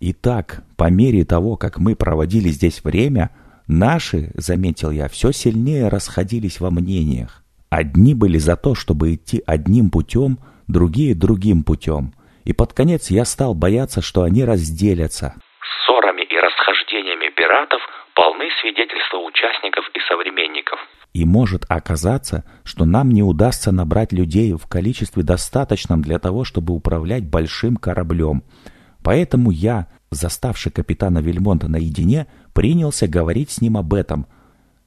И так, по мере того, как мы проводили здесь время, наши, заметил я, все сильнее расходились во мнениях. Одни были за то, чтобы идти одним путем, другие другим путем. И под конец я стал бояться, что они разделятся. Ссорами и расхождениями пиратов полны свидетельства участников и современников. И может оказаться, что нам не удастся набрать людей в количестве достаточном для того, чтобы управлять большим кораблем. Поэтому я, заставший капитана Вельмонта наедине, принялся говорить с ним об этом,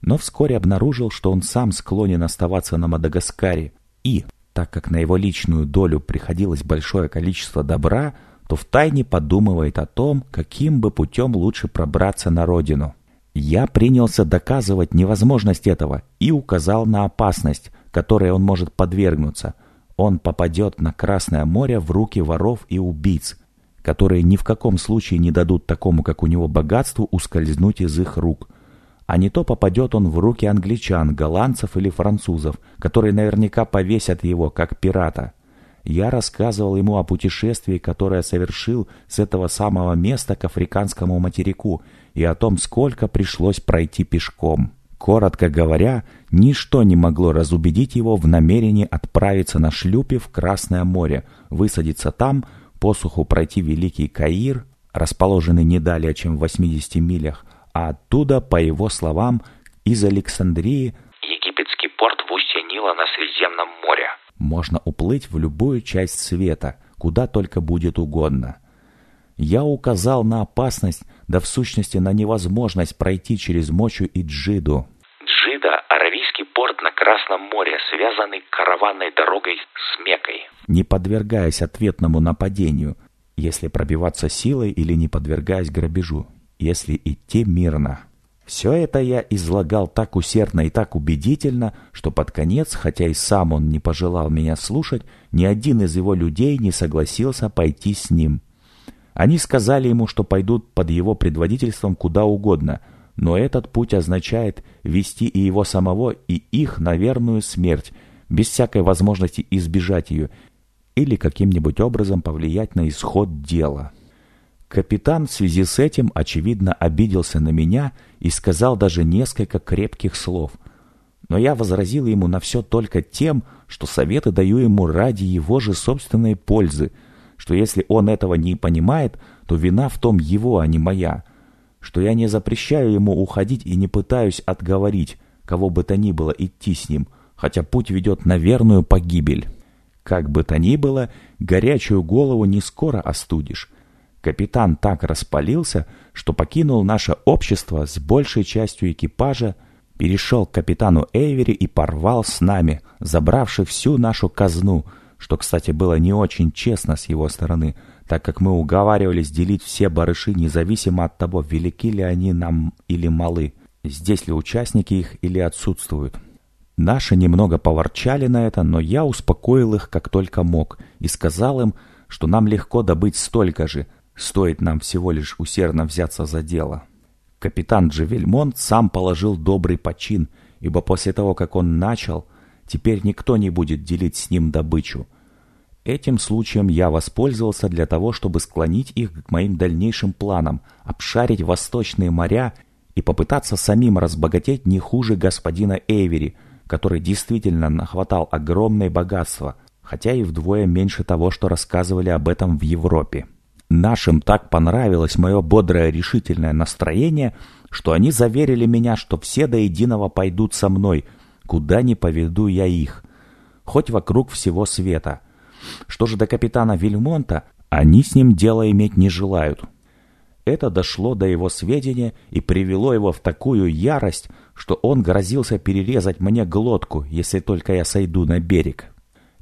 но вскоре обнаружил, что он сам склонен оставаться на Мадагаскаре. И, так как на его личную долю приходилось большое количество добра, то втайне подумывает о том, каким бы путем лучше пробраться на родину. Я принялся доказывать невозможность этого и указал на опасность, которой он может подвергнуться. Он попадет на Красное море в руки воров и убийц, которые ни в каком случае не дадут такому, как у него, богатству ускользнуть из их рук. А не то попадет он в руки англичан, голландцев или французов, которые наверняка повесят его, как пирата. Я рассказывал ему о путешествии, которое совершил с этого самого места к африканскому материку, и о том, сколько пришлось пройти пешком. Коротко говоря, ничто не могло разубедить его в намерении отправиться на шлюпе в Красное море, высадиться там, посуху пройти Великий Каир, расположенный не далее, чем в 80 милях, а оттуда, по его словам, из Александрии Египетский порт в устье Нила на Средиземном море. можно уплыть в любую часть света, куда только будет угодно. Я указал на опасность, да в сущности на невозможность пройти через Мочу и Джиду. Джида – аравийский порт на Красном море, связанный караванной дорогой с Мекой. не подвергаясь ответному нападению, если пробиваться силой или не подвергаясь грабежу, если идти мирно. Все это я излагал так усердно и так убедительно, что под конец, хотя и сам он не пожелал меня слушать, ни один из его людей не согласился пойти с ним. Они сказали ему, что пойдут под его предводительством куда угодно, но этот путь означает вести и его самого, и их на верную смерть, без всякой возможности избежать ее или каким-нибудь образом повлиять на исход дела. Капитан в связи с этим, очевидно, обиделся на меня и сказал даже несколько крепких слов. Но я возразил ему на все только тем, что советы даю ему ради его же собственной пользы, что если он этого не понимает, то вина в том его, а не моя, что я не запрещаю ему уходить и не пытаюсь отговорить, кого бы то ни было идти с ним, хотя путь ведет на верную погибель. Как бы то ни было, горячую голову не скоро остудишь. Капитан так распалился, что покинул наше общество с большей частью экипажа, перешел к капитану Эйвери и порвал с нами, забравши всю нашу казну, что, кстати, было не очень честно с его стороны, так как мы уговаривались делить все барыши независимо от того, велики ли они нам или малы, здесь ли участники их или отсутствуют. Наши немного поворчали на это, но я успокоил их как только мог и сказал им, что нам легко добыть столько же, стоит нам всего лишь усердно взяться за дело. Капитан Джевельмонт сам положил добрый почин, ибо после того, как он начал, теперь никто не будет делить с ним добычу. Этим случаем я воспользовался для того, чтобы склонить их к моим дальнейшим планам, обшарить восточные моря и попытаться самим разбогатеть не хуже господина Эйвери, который действительно нахватал огромное богатство, хотя и вдвое меньше того, что рассказывали об этом в Европе. Нашим так понравилось мое бодрое решительное настроение, что они заверили меня, что все до единого пойдут со мной, куда ни поведу я их, хоть вокруг всего света. Что же до капитана Вильмонта, они с ним дело иметь не желают. Это дошло до его сведения и привело его в такую ярость, что он грозился перерезать мне глотку, если только я сойду на берег.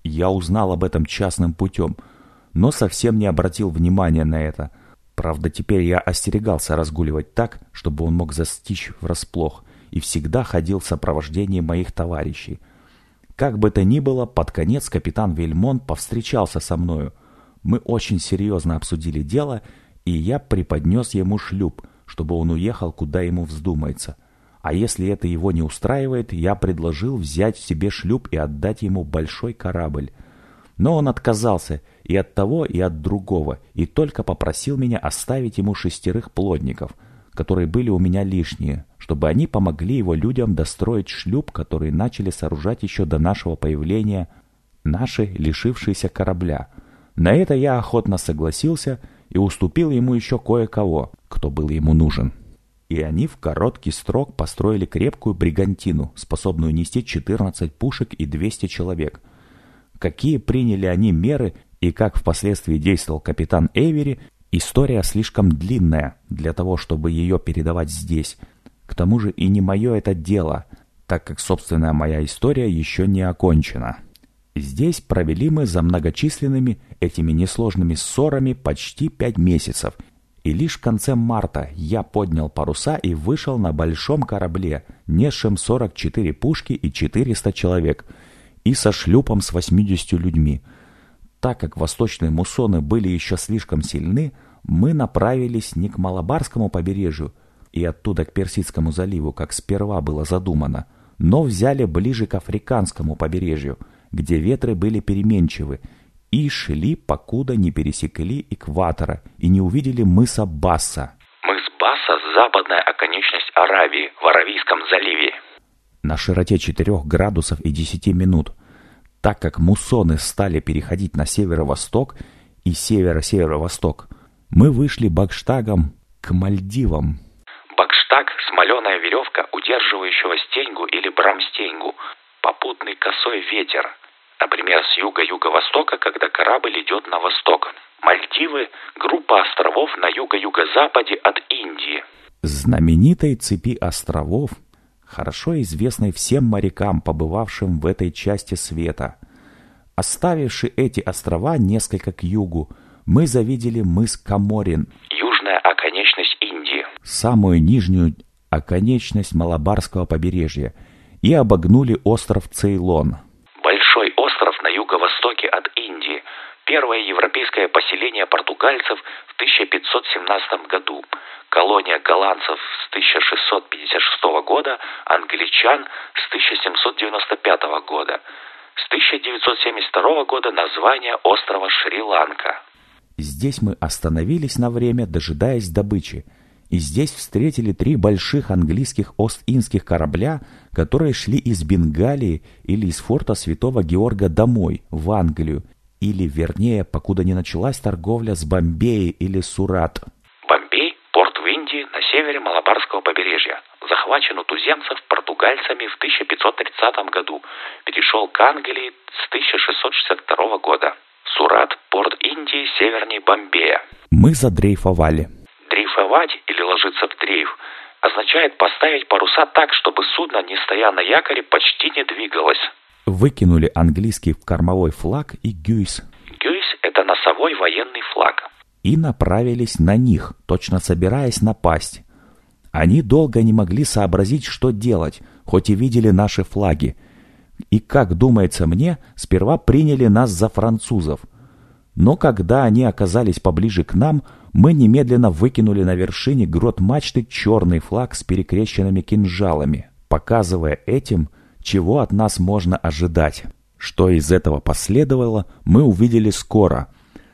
Я узнал об этом частным путем — но совсем не обратил внимания на это. Правда, теперь я остерегался разгуливать так, чтобы он мог застичь врасплох, и всегда ходил в сопровождении моих товарищей. Как бы то ни было, под конец капитан Вельмон повстречался со мною. Мы очень серьезно обсудили дело, и я преподнес ему шлюп, чтобы он уехал, куда ему вздумается. А если это его не устраивает, я предложил взять себе шлюп и отдать ему большой корабль. Но он отказался и от того, и от другого, и только попросил меня оставить ему шестерых плотников, которые были у меня лишние, чтобы они помогли его людям достроить шлюп, который начали сооружать еще до нашего появления наши лишившиеся корабля. На это я охотно согласился и уступил ему еще кое-кого, кто был ему нужен. И они в короткий срок построили крепкую бригантину, способную нести 14 пушек и 200 человек. Какие приняли они меры и как впоследствии действовал капитан Эйвери, история слишком длинная для того, чтобы ее передавать здесь. К тому же и не мое это дело, так как собственная моя история еще не окончена. Здесь провели мы за многочисленными этими несложными ссорами почти пять месяцев, и лишь в конце марта я поднял паруса и вышел на большом корабле, несшем 44 пушки и 400 человек, и со шлюпом с 80 людьми. Так как восточные муссоны были еще слишком сильны, мы направились не к Малабарскому побережью и оттуда к Персидскому заливу, как сперва было задумано, но взяли ближе к Африканскому побережью – где ветры были переменчивы, и шли, покуда не пересекли экватора и не увидели мыса Басса. Мыс Басса – западная оконечность Аравии в Аравийском заливе. На широте 4 градусов и 10 минут. Так как муссоны стали переходить на северо-восток и северо-северо-восток, мы вышли Бакштагом к Мальдивам. Бакштаг – смоленая веревка, удерживающего стеньгу или брамстеньгу, попутный косой ветер – Например, с юга-юго-востока, когда корабль идет на восток. Мальдивы – группа островов на юго-юго-западе от Индии. Знаменитой цепи островов, хорошо известной всем морякам, побывавшим в этой части света. Оставивши эти острова несколько к югу, мы завидели мыс Каморин. Самую нижнюю оконечность Малабарского побережья и обогнули остров Цейлон – юго-востоке от Индии, первое европейское поселение португальцев в 1517 году, колония голландцев с 1656 года, англичан с 1795 года. С 1972 года название острова Шри-Ланка. Здесь мы остановились на время, дожидаясь добычи – и здесь встретили три больших английских Ост-Индских корабля, которые шли из Бенгалии или из форта Святого Георга домой, в Англию, или, вернее, покуда не началась торговля с Бомбеей или Сурат. Бомбей – порт в Индии на севере Малабарского побережья. Захвачен у туземцев португальцами в 1530 году. Перешел к Англии с 1662 года. Сурат – порт Индии севернее Бомбея. Мы задрейфовали. Дрейфовать или ложиться в дрейф означает поставить паруса так, чтобы судно, не стоя на якоре, почти не двигалось. Выкинули английский кормовой флаг и гюйс. Гюйс – это носовой военный флаг. И направились на них, точно собираясь напасть. Они долго не могли сообразить, что делать, хоть и видели наши флаги. И, как думается мне, сперва приняли нас за французов. Но когда они оказались поближе к нам – мы немедленно выкинули на вершине грот мачты черный флаг с перекрещенными кинжалами, показывая этим, чего от нас можно ожидать. Что из этого последовало, мы увидели скоро.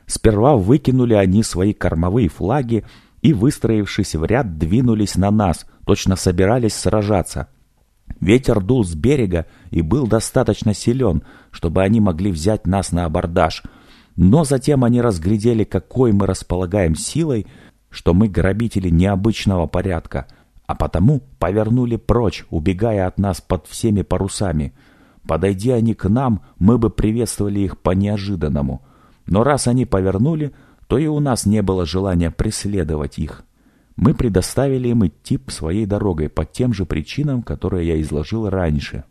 Сперва выкинули они свои кормовые флаги и, выстроившись в ряд, двинулись на нас, точно собирались сражаться. Ветер дул с берега и был достаточно силен, чтобы они могли взять нас на абордаж — но затем они разглядели, какой мы располагаем силой, что мы грабители необычного порядка, а потому повернули прочь, убегая от нас под всеми парусами. Подойдя они к нам, мы бы приветствовали их по-неожиданному. Но раз они повернули, то и у нас не было желания преследовать их. Мы предоставили им идти своей дорогой по тем же причинам, которые я изложил раньше.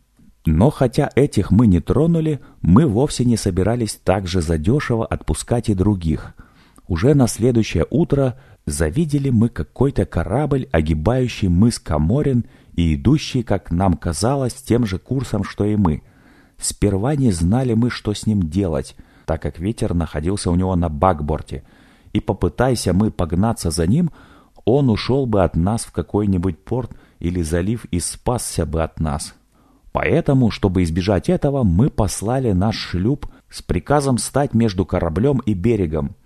Но хотя этих мы не тронули, мы вовсе не собирались так же задешево отпускать и других. Уже на следующее утро завидели мы какой-то корабль, огибающий мыс Каморин и идущий, как нам казалось, тем же курсом, что и мы. Сперва не знали мы, что с ним делать, так как ветер находился у него на бакборте, и попытайся мы погнаться за ним, он ушел бы от нас в какой-нибудь порт или залив и спасся бы от нас. Поэтому, чтобы избежать этого, мы послали наш шлюп с приказом стать между кораблем и берегом.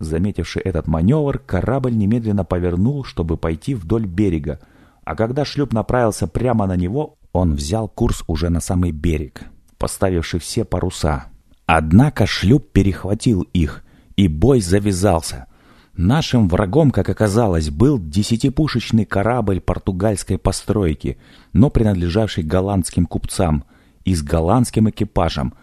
Заметивший этот маневр, корабль немедленно повернул, чтобы пойти вдоль берега, а когда шлюп направился прямо на него, он взял курс уже на самый берег, поставивший все паруса. Однако шлюп перехватил их, и бой завязался. Нашим врагом, как оказалось, был десятипушечный корабль португальской постройки, но принадлежавший голландским купцам и с голландским экипажем.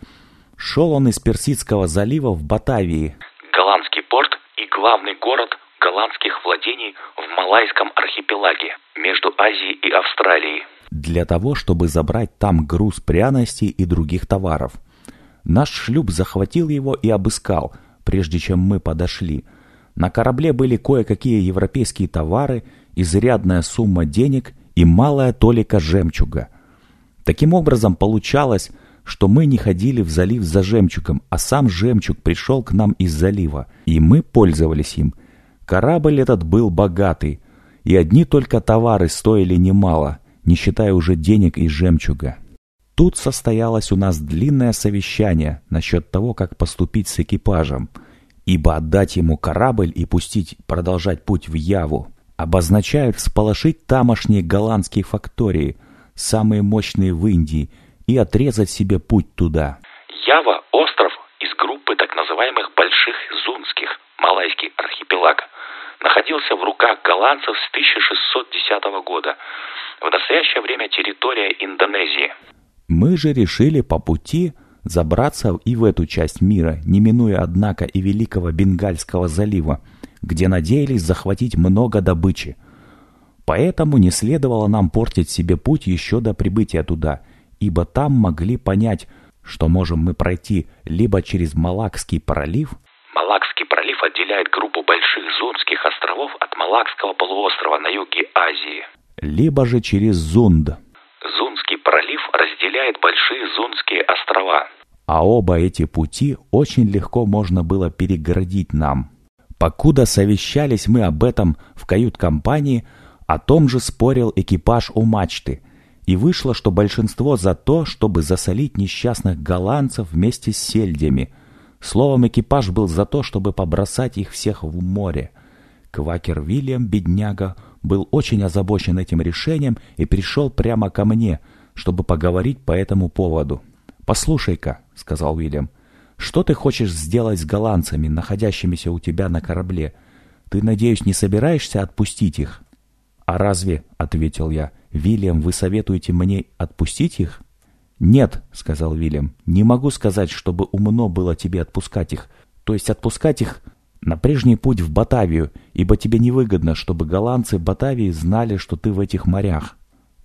Шел он из Персидского залива в Батавии. Голландский порт и главный город голландских владений в Малайском архипелаге между Азией и Австралией. Для того, чтобы забрать там груз пряностей и других товаров. Наш шлюп захватил его и обыскал, прежде чем мы подошли. На корабле были кое-какие европейские товары, изрядная сумма денег и малая толика жемчуга. Таким образом, получалось, что мы не ходили в залив за жемчугом, а сам жемчуг пришел к нам из залива, и мы пользовались им. Корабль этот был богатый, и одни только товары стоили немало, не считая уже денег и жемчуга. Тут состоялось у нас длинное совещание насчет того, как поступить с экипажем, ибо отдать ему корабль и пустить продолжать путь в Яву обозначает всполошить тамошние голландские фактории, самые мощные в Индии, и отрезать себе путь туда. Ява – остров из группы так называемых Больших Зунских, Малайский архипелаг, находился в руках голландцев с 1610 года. В настоящее время территория Индонезии. Мы же решили по пути забраться и в эту часть мира, не минуя, однако, и Великого Бенгальского залива, где надеялись захватить много добычи. Поэтому не следовало нам портить себе путь еще до прибытия туда, ибо там могли понять, что можем мы пройти либо через Малакский пролив. Малакский пролив отделяет группу больших Зунских островов от Малакского полуострова на юге Азии. Либо же через Зунд. Разделяет большие Зунские острова. А оба эти пути очень легко можно было перегородить нам. Покуда совещались мы об этом в кают-компании, о том же спорил экипаж у мачты, и вышло, что большинство за то, чтобы засолить несчастных голландцев вместе с сельдями. Словом, экипаж был за то, чтобы побросать их всех в море. Квакер Вильям, бедняга, был очень озабочен этим решением и пришел прямо ко мне, чтобы поговорить по этому поводу. «Послушай-ка», — сказал Уильям, — «что ты хочешь сделать с голландцами, находящимися у тебя на корабле? Ты, надеюсь, не собираешься отпустить их?» «А разве, — ответил я, — Вильям, вы советуете мне отпустить их?» «Нет», — сказал Вильям, — «не могу сказать, чтобы умно было тебе отпускать их. То есть отпускать их на прежний путь в Батавию, ибо тебе невыгодно, чтобы голландцы Батавии знали, что ты в этих морях».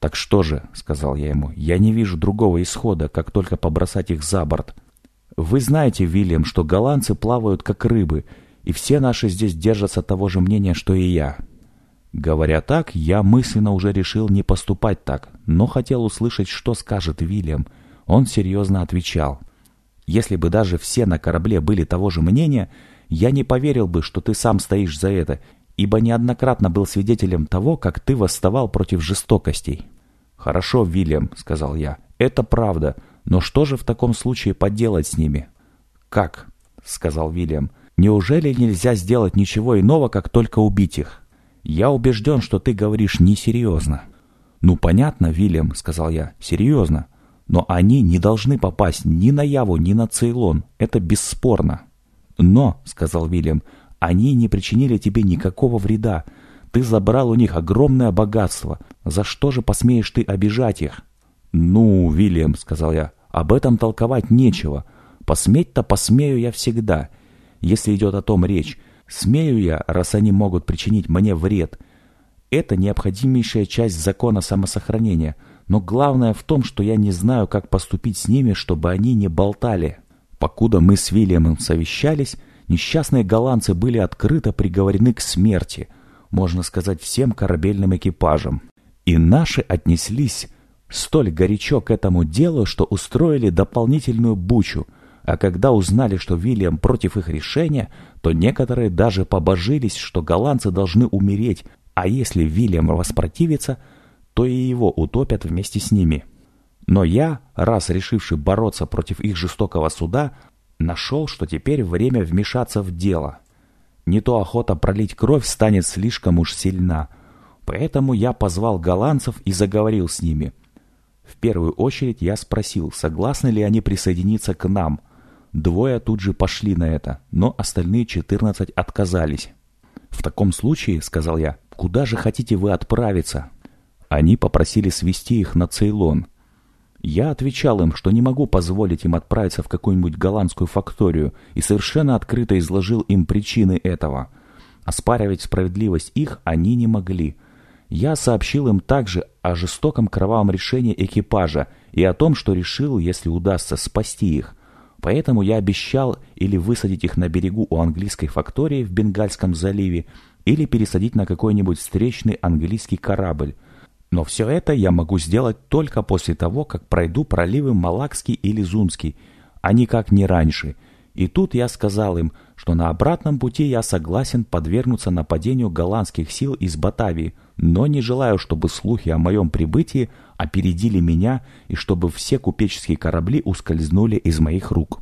«Так что же», — сказал я ему, — «я не вижу другого исхода, как только побросать их за борт. Вы знаете, Вильям, что голландцы плавают как рыбы, и все наши здесь держатся того же мнения, что и я. Говоря так, я мысленно уже решил не поступать так, но хотел услышать, что скажет Вильям. Он серьезно отвечал. «Если бы даже все на корабле были того же мнения, я не поверил бы, что ты сам стоишь за это, ибо неоднократно был свидетелем того, как ты восставал против жестокостей». «Хорошо, Вильям», — сказал я, — «это правда, но что же в таком случае поделать с ними?» «Как?» — сказал Вильям. «Неужели нельзя сделать ничего иного, как только убить их?» «Я убежден, что ты говоришь несерьезно». «Ну, понятно, Вильям», — сказал я, — «серьезно. Но они не должны попасть ни на Яву, ни на Цейлон. Это бесспорно». «Но», — сказал Вильям, — «они не причинили тебе никакого вреда. Ты забрал у них огромное богатство. За что же посмеешь ты обижать их?» «Ну, Вильям», — сказал я, — «об этом толковать нечего. Посметь-то посмею я всегда, если идет о том речь. Смею я, раз они могут причинить мне вред. Это необходимейшая часть закона самосохранения, но главное в том, что я не знаю, как поступить с ними, чтобы они не болтали. Покуда мы с Вильямом совещались, несчастные голландцы были открыто приговорены к смерти, можно сказать, всем корабельным экипажам. И наши отнеслись столь горячо к этому делу, что устроили дополнительную бучу – а когда узнали, что Вильям против их решения, то некоторые даже побожились, что голландцы должны умереть, а если Вильям воспротивится, то и его утопят вместе с ними. Но я, раз решивший бороться против их жестокого суда, нашел, что теперь время вмешаться в дело. Не то охота пролить кровь станет слишком уж сильна. Поэтому я позвал голландцев и заговорил с ними. В первую очередь я спросил, согласны ли они присоединиться к нам. Двое тут же пошли на это, но остальные четырнадцать отказались. «В таком случае, — сказал я, — куда же хотите вы отправиться?» Они попросили свести их на Цейлон. Я отвечал им, что не могу позволить им отправиться в какую-нибудь голландскую факторию и совершенно открыто изложил им причины этого. Оспаривать справедливость их они не могли. Я сообщил им также о жестоком кровавом решении экипажа и о том, что решил, если удастся, спасти их. Поэтому я обещал или высадить их на берегу у английской фактории в Бенгальском заливе, или пересадить на какой-нибудь встречный английский корабль. Но все это я могу сделать только после того, как пройду проливы Малакский или Зунский, а никак не раньше. И тут я сказал им, что на обратном пути я согласен подвергнуться нападению голландских сил из Батавии, но не желаю, чтобы слухи о моем прибытии опередили меня и чтобы все купеческие корабли ускользнули из моих рук.